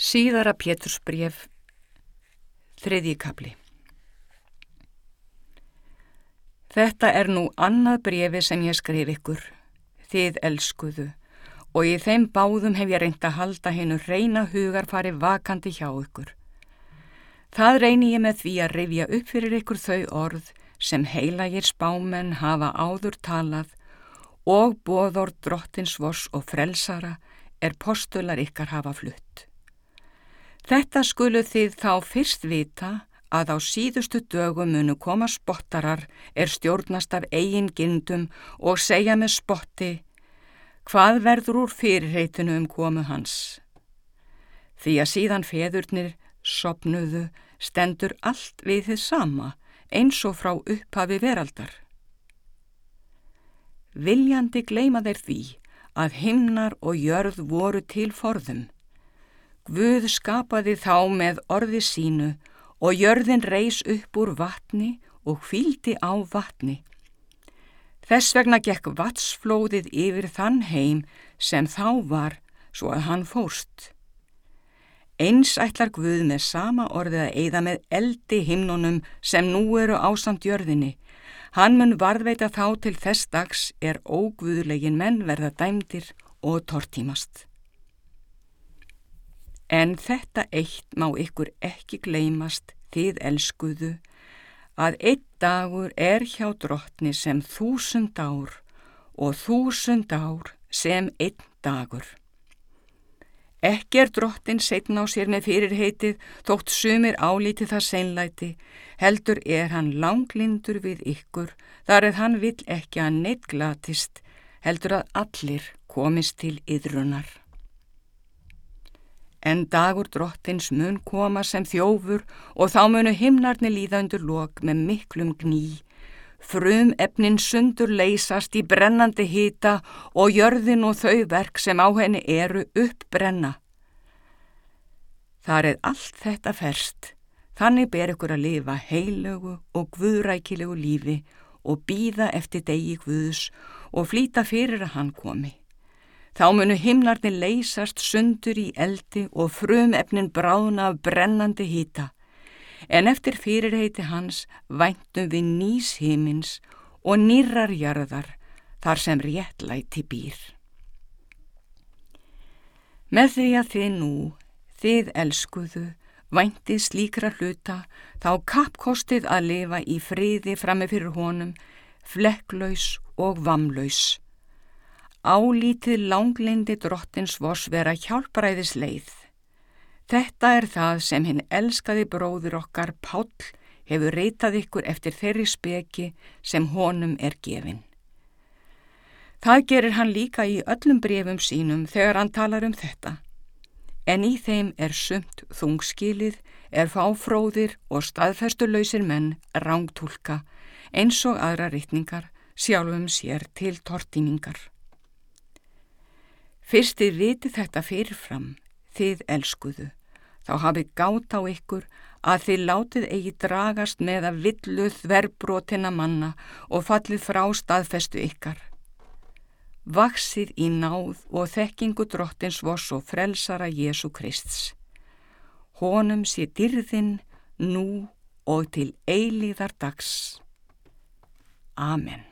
Síðara Pétursbref, þriðji kapli. Þetta er nú annað brefi sem ég skrif ykkur, þið elskuðu, og í þeim báðum hef ég reynd að halda hennu reyna hugarfari vakandi hjá ykkur. Það reyni ég með því að rifja upp fyrir ykkur þau orð sem heilagir spámenn hafa áður talað og bóðor drottinsvors og frelsara er postular ykkar hafa flutt. Þetta skulu þið þá fyrst vita að á síðustu dögum munu koma spottarar er stjórnast af eigin gindum og segja með spotti hvað verður úr fyrirreitinu um komu hans. Því að síðan feðurnir sopnuðu stendur allt við þið sama eins og frá upphafi veraldar. Viljandi gleima þeir því að himnar og jörð voru til forðum Guð skapaði þá með orði sínu og jörðin reys upp úr vatni og fyldi á vatni. Þess vegna gekk vatsflóðið yfir þann heim sem þá var svo að hann fórst. Eins ætlar Guð með sama orðið að eigða með eldi himnunum sem nú eru ásamt jörðinni. Hann mun varðveita þá til þess dags er óguðlegin menn verða dæmdir og tortímast. En þetta eitt má ykkur ekki gleymast, þið elskuðu, að einn dagur er hjá drottni sem þúsund ár og þúsund ár sem einn dagur. Ekki er drottin setn á sér með fyrirheitið þótt sumir álítið það seinlæti, heldur er hann langlindur við ykkur, þar eða hann vill ekki að neitt glatist, heldur að allir komist til yðrunar en dagur drottins mun koma sem þjófur og þá munu himnarni líða undir lok með miklum gný. Frum efnin sundur leysast í brennandi hýta og jörðin og þau verk sem á henni eru uppbrenna. Þar er allt þetta ferst, þannig ber ykkur að lifa heilögu og guðrækilegu lífi og býða eftir degi guðs og flýta fyrir að hann komi. Þá munu himnarnir leysast sundur í eldi og frum efnin bráðna af brennandi hýta. En eftir fyrirheiti hans væntum við nýs himins og nýrar jarðar þar sem réttlæti býr. Með því að þið nú, þið elskuðu, væntið slíkra hluta, þá kappkostið að lifa í friði frammi fyrir honum, flekklaus og vamlaus álítið langlindi drottins vors vera hjálparæðis leið. Þetta er það sem hinn elskaði bróður okkar Páll hefur reytað ykkur eftir þeirri speki sem honum er gefin. Það gerir hann líka í öllum brefum sínum þegar hann talar um þetta. En í þeim er sumt þungskilið, er fáfróðir og staðfestulausir menn rángtúlka eins og aðra rittningar sjálfum sér til tortíningar. Fyrst þið viti þetta fyrirfram, þið elskuðu, þá hafið gátt á ykkur að þið látið eigi dragast með að villuð verbrotina manna og fallið frá staðfestu ykkar. Vaksið í náð og þekkingu drottins voss og frelsara Jésu Krists. Honum sé dyrðin nú og til eilíðar dags. Amen.